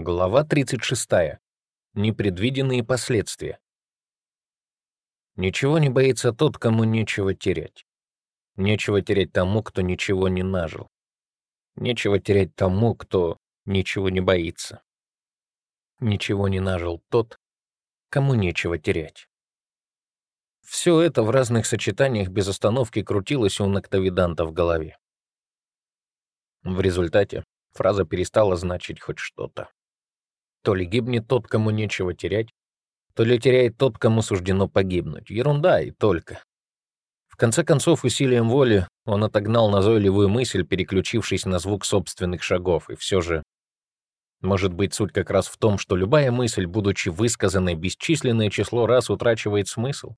Глава 36. Непредвиденные последствия. Ничего не боится тот, кому нечего терять. Нечего терять тому, кто ничего не нажил. Нечего терять тому, кто ничего не боится. Ничего не нажил тот, кому нечего терять. Все это в разных сочетаниях без остановки крутилось у ноктовиданта в голове. В результате фраза перестала значить хоть что-то. То ли гибнет тот, кому нечего терять, то ли теряет тот, кому суждено погибнуть. Ерунда и только. В конце концов, усилием воли он отогнал назойливую мысль, переключившись на звук собственных шагов, и все же... Может быть, суть как раз в том, что любая мысль, будучи высказанной бесчисленное число раз, утрачивает смысл.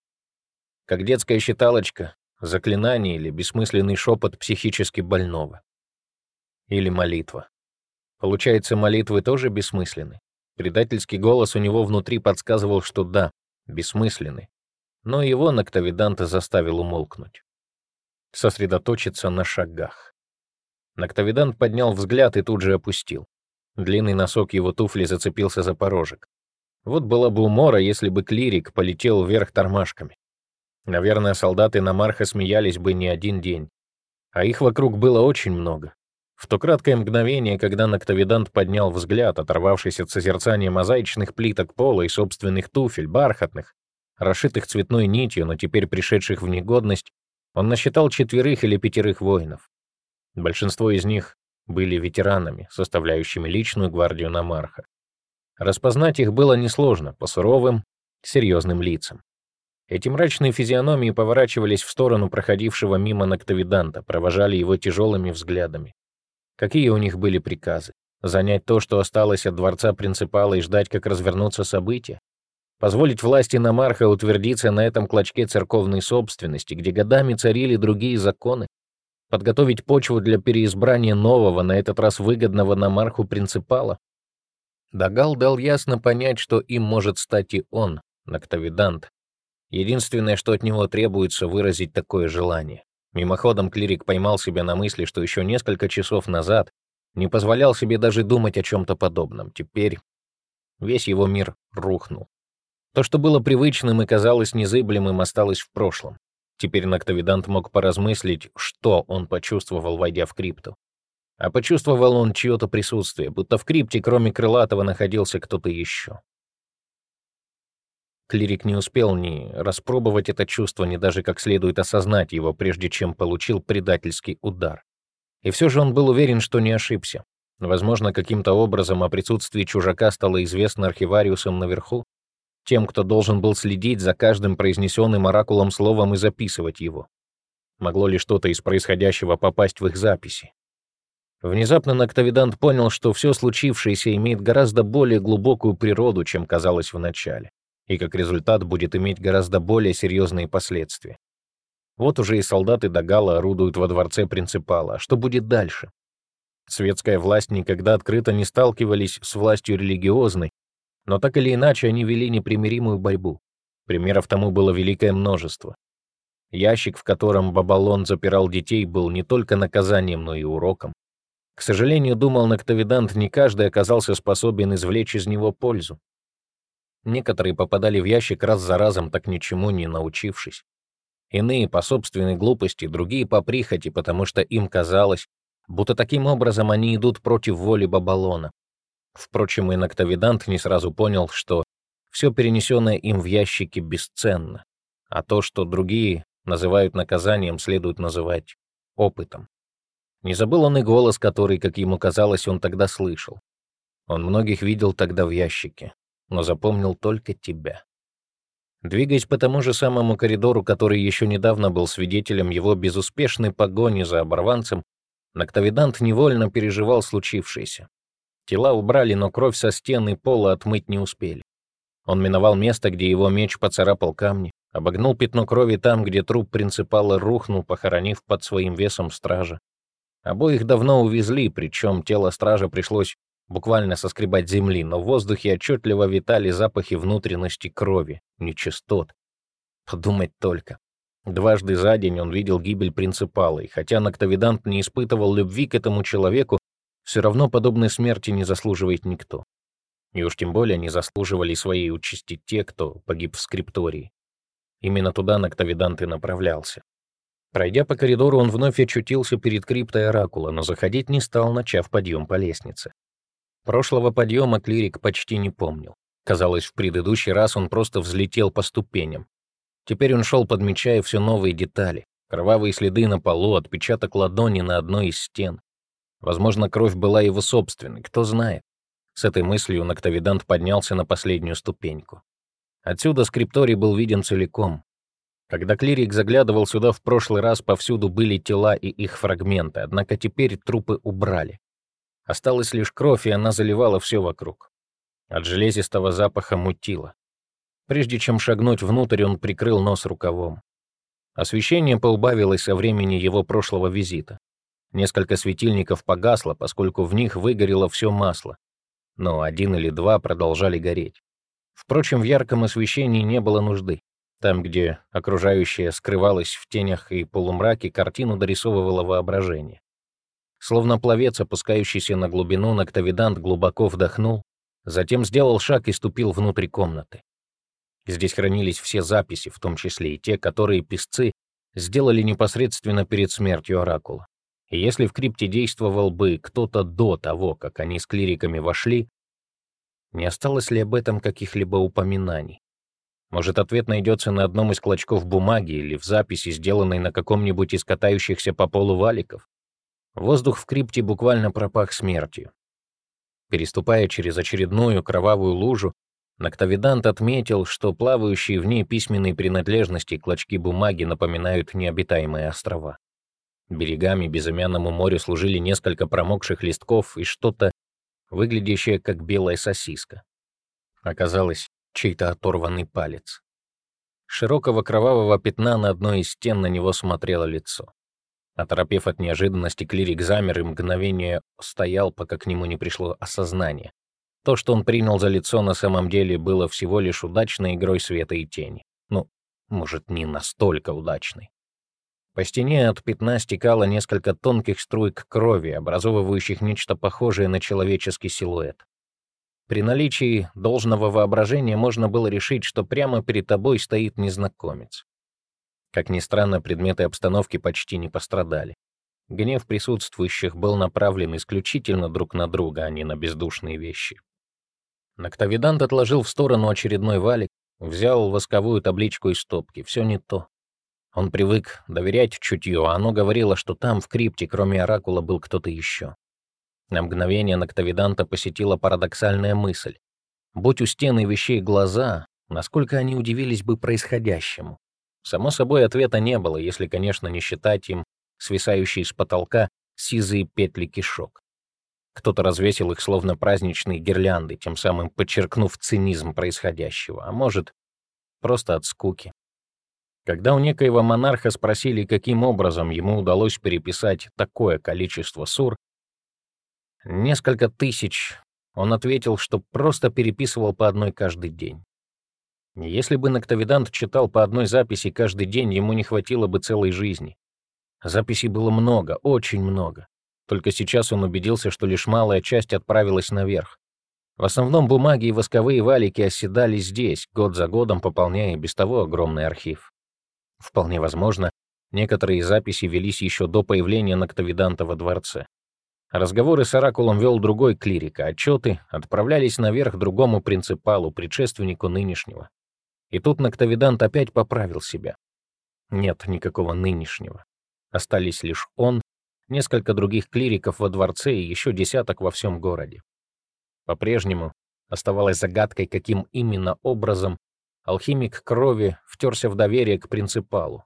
Как детская считалочка, заклинание или бессмысленный шепот психически больного. Или молитва. Получается, молитвы тоже бессмысленны? Предательский голос у него внутри подсказывал, что да, бессмысленный. Но его Ноктовиданта заставил умолкнуть. Сосредоточиться на шагах. Ноктовидант поднял взгляд и тут же опустил. Длинный носок его туфли зацепился за порожек. Вот была бы умора, если бы клирик полетел вверх тормашками. Наверное, солдаты Намарха смеялись бы не один день. А их вокруг было очень много. В то краткое мгновение, когда Ноктовидант поднял взгляд, оторвавшись от созерцания мозаичных плиток пола и собственных туфель, бархатных, расшитых цветной нитью, но теперь пришедших в негодность, он насчитал четверых или пятерых воинов. Большинство из них были ветеранами, составляющими личную гвардию Намарха. Распознать их было несложно по суровым, серьезным лицам. Эти мрачные физиономии поворачивались в сторону проходившего мимо Ноктовиданта, провожали его тяжелыми взглядами. Какие у них были приказы? Занять то, что осталось от дворца принципала и ждать, как развернутся события? Позволить власти Намарха утвердиться на этом клочке церковной собственности, где годами царили другие законы? Подготовить почву для переизбрания нового, на этот раз выгодного Намарху принципала? Дагал дал ясно понять, что им может стать и он, Ноктовидант. Единственное, что от него требуется, выразить такое желание. Мимоходом клирик поймал себя на мысли, что еще несколько часов назад не позволял себе даже думать о чем-то подобном. Теперь весь его мир рухнул. То, что было привычным и казалось незыблемым, осталось в прошлом. Теперь Ноктовидант мог поразмыслить, что он почувствовал, войдя в крипту. А почувствовал он чье-то присутствие, будто в крипте, кроме Крылатого, находился кто-то еще. Клирик не успел ни распробовать это чувство, ни даже как следует осознать его, прежде чем получил предательский удар. И все же он был уверен, что не ошибся. Возможно, каким-то образом о присутствии чужака стало известно архивариусам наверху, тем, кто должен был следить за каждым произнесенным оракулом словом и записывать его. Могло ли что-то из происходящего попасть в их записи? Внезапно Ноктовидант понял, что все случившееся имеет гораздо более глубокую природу, чем казалось вначале и как результат будет иметь гораздо более серьезные последствия. Вот уже и солдаты Дагала орудуют во дворце принципала. Что будет дальше? Светская власть никогда открыто не сталкивались с властью религиозной, но так или иначе они вели непримиримую борьбу. Примеров тому было великое множество. Ящик, в котором Бабалон запирал детей, был не только наказанием, но и уроком. К сожалению, думал Ноктовидант, не каждый оказался способен извлечь из него пользу. Некоторые попадали в ящик раз за разом, так ничему не научившись. Иные по собственной глупости, другие по прихоти, потому что им казалось, будто таким образом они идут против воли Бабалона. Впрочем, и Ноктовидант не сразу понял, что все перенесенное им в ящике бесценно, а то, что другие называют наказанием, следует называть опытом. Не забыл он и голос, который, как ему казалось, он тогда слышал. Он многих видел тогда в ящике, но запомнил только тебя. Двигаясь по тому же самому коридору, который еще недавно был свидетелем его безуспешной погони за оборванцем, Ноктовидант невольно переживал случившееся. Тела убрали, но кровь со стен и пола отмыть не успели. Он миновал место, где его меч поцарапал камни, обогнул пятно крови там, где труп принципала рухнул, похоронив под своим весом стража. Обоих давно увезли, причем тело стража пришлось буквально соскребать земли, но в воздухе отчетливо витали запахи внутренности крови, нечистот. Подумать только. Дважды за день он видел гибель принципала, и хотя Ноктовидант не испытывал любви к этому человеку, все равно подобной смерти не заслуживает никто. И уж тем более не заслуживали своей участи те, кто погиб в скриптории. Именно туда Ноктовидант и направлялся. Пройдя по коридору, он вновь очутился перед криптой Оракула, но заходить не стал, начав подъем по лестнице. Прошлого подъема клирик почти не помнил. Казалось, в предыдущий раз он просто взлетел по ступеням. Теперь он шел, подмечая все новые детали. Кровавые следы на полу, отпечаток ладони на одной из стен. Возможно, кровь была его собственной, кто знает. С этой мыслью Ноктовидант поднялся на последнюю ступеньку. Отсюда скрипторий был виден целиком. Когда клирик заглядывал сюда в прошлый раз, повсюду были тела и их фрагменты, однако теперь трупы убрали. Осталась лишь кровь, и она заливала все вокруг. От железистого запаха мутило. Прежде чем шагнуть внутрь, он прикрыл нос рукавом. Освещение поубавилось со времени его прошлого визита. Несколько светильников погасло, поскольку в них выгорело все масло. Но один или два продолжали гореть. Впрочем, в ярком освещении не было нужды. Там, где окружающее скрывалось в тенях и полумраке, картину дорисовывало воображение. Словно пловец, опускающийся на глубину, Ноктовидант глубоко вдохнул, затем сделал шаг и ступил внутрь комнаты. Здесь хранились все записи, в том числе и те, которые писцы сделали непосредственно перед смертью Оракула. И если в крипте действовал бы кто-то до того, как они с клириками вошли, не осталось ли об этом каких-либо упоминаний? Может, ответ найдется на одном из клочков бумаги или в записи, сделанной на каком-нибудь из катающихся по полу валиков? Воздух в крипте буквально пропах смертью. Переступая через очередную кровавую лужу, Ноктовидант отметил, что плавающие в ней письменные принадлежности клочки бумаги напоминают необитаемые острова. Берегами безымянному морю служили несколько промокших листков и что-то, выглядящее как белая сосиска. Оказалось, чей-то оторванный палец. Широкого кровавого пятна на одной из стен на него смотрело лицо. Оторопев от неожиданности, клирик замер и мгновение стоял, пока к нему не пришло осознание. То, что он принял за лицо, на самом деле было всего лишь удачной игрой света и тени. Ну, может, не настолько удачной. По стене от пятна стекало несколько тонких струйк крови, образовывающих нечто похожее на человеческий силуэт. При наличии должного воображения можно было решить, что прямо перед тобой стоит незнакомец. Как ни странно, предметы обстановки почти не пострадали. Гнев присутствующих был направлен исключительно друг на друга, а не на бездушные вещи. Ноктовидант отложил в сторону очередной валик, взял восковую табличку из стопки. Все не то. Он привык доверять чутью, а оно говорило, что там, в крипте, кроме Оракула, был кто-то еще. На мгновение Ноктовиданта посетила парадоксальная мысль. Будь у стены вещей глаза, насколько они удивились бы происходящему. Само собой, ответа не было, если, конечно, не считать им свисающие с потолка сизые петли кишок. Кто-то развесил их словно праздничные гирлянды, тем самым подчеркнув цинизм происходящего, а может, просто от скуки. Когда у некоего монарха спросили, каким образом ему удалось переписать такое количество сур, несколько тысяч, он ответил, что просто переписывал по одной каждый день. Если бы Ноктовидант читал по одной записи каждый день, ему не хватило бы целой жизни. Записей было много, очень много. Только сейчас он убедился, что лишь малая часть отправилась наверх. В основном бумаги и восковые валики оседали здесь, год за годом пополняя без того огромный архив. Вполне возможно, некоторые записи велись еще до появления Ноктовиданта во дворце. Разговоры с Оракулом вел другой клирик, а отчеты отправлялись наверх другому принципалу, предшественнику нынешнего. И тут Ноктовидант опять поправил себя. Нет никакого нынешнего. Остались лишь он, несколько других клириков во дворце и еще десяток во всем городе. По-прежнему оставалось загадкой, каким именно образом алхимик крови втерся в доверие к принципалу.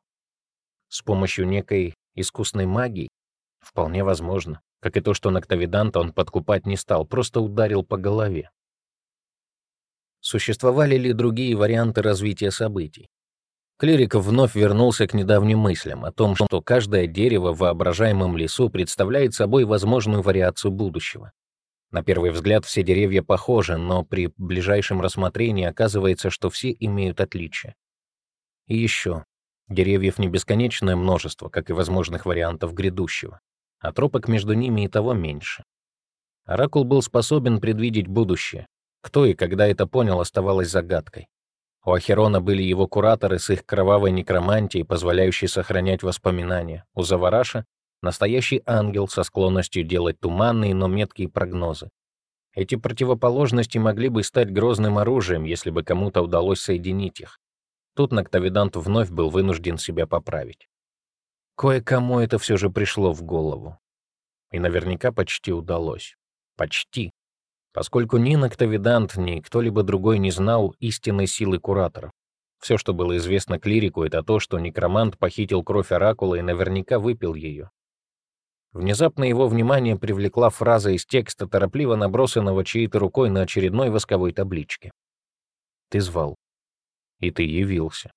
С помощью некой искусной магии? Вполне возможно. Как и то, что Ноктовиданта он подкупать не стал, просто ударил по голове. Существовали ли другие варианты развития событий? Клириков вновь вернулся к недавним мыслям о том, что каждое дерево в воображаемом лесу представляет собой возможную вариацию будущего. На первый взгляд все деревья похожи, но при ближайшем рассмотрении оказывается, что все имеют отличия. И еще, деревьев не бесконечное множество, как и возможных вариантов грядущего, а тропок между ними и того меньше. Оракул был способен предвидеть будущее, Кто и когда это понял, оставалось загадкой. У Ахерона были его кураторы с их кровавой некромантией, позволяющей сохранять воспоминания. У Завараша — настоящий ангел со склонностью делать туманные, но меткие прогнозы. Эти противоположности могли бы стать грозным оружием, если бы кому-то удалось соединить их. Тут Ноктовидант вновь был вынужден себя поправить. Кое-кому это все же пришло в голову. И наверняка почти удалось. Почти поскольку ни Ноктовидант, ни кто-либо другой не знал истинной силы кураторов. Все, что было известно клирику, это то, что некромант похитил кровь Оракула и наверняка выпил ее. Внезапно его внимание привлекла фраза из текста, торопливо набросанного чьей-то рукой на очередной восковой табличке. «Ты звал. И ты явился».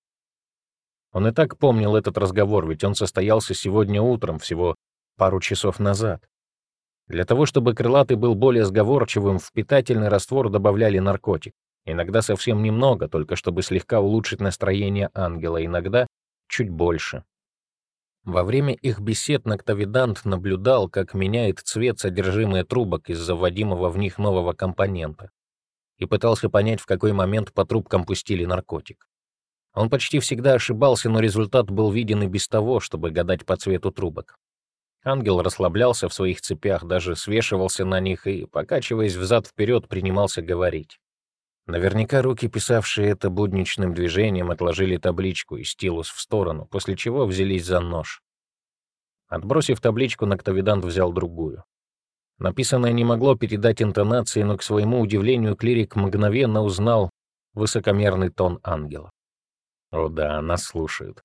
Он и так помнил этот разговор, ведь он состоялся сегодня утром, всего пару часов назад. Для того, чтобы крылатый был более сговорчивым, в питательный раствор добавляли наркотик. Иногда совсем немного, только чтобы слегка улучшить настроение ангела, иногда чуть больше. Во время их бесед Ноктовидант наблюдал, как меняет цвет содержимое трубок из-за вводимого в них нового компонента, и пытался понять, в какой момент по трубкам пустили наркотик. Он почти всегда ошибался, но результат был виден и без того, чтобы гадать по цвету трубок. Ангел расслаблялся в своих цепях, даже свешивался на них и, покачиваясь взад-вперед, принимался говорить. Наверняка руки, писавшие это будничным движением, отложили табличку и стилус в сторону, после чего взялись за нож. Отбросив табличку, Ноктовидант взял другую. Написанное не могло передать интонации, но, к своему удивлению, клирик мгновенно узнал высокомерный тон ангела. О да, нас слушают.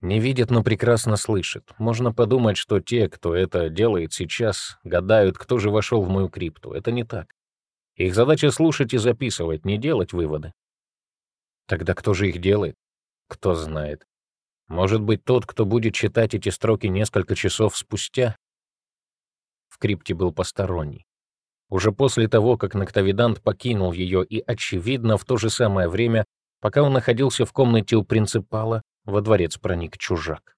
Не видят, но прекрасно слышат. Можно подумать, что те, кто это делает сейчас, гадают, кто же вошел в мою крипту. Это не так. Их задача слушать и записывать, не делать выводы. Тогда кто же их делает? Кто знает. Может быть, тот, кто будет читать эти строки несколько часов спустя? В крипте был посторонний. Уже после того, как Ноктовидант покинул ее, и, очевидно, в то же самое время, пока он находился в комнате у принципала, во дворец проник чужак.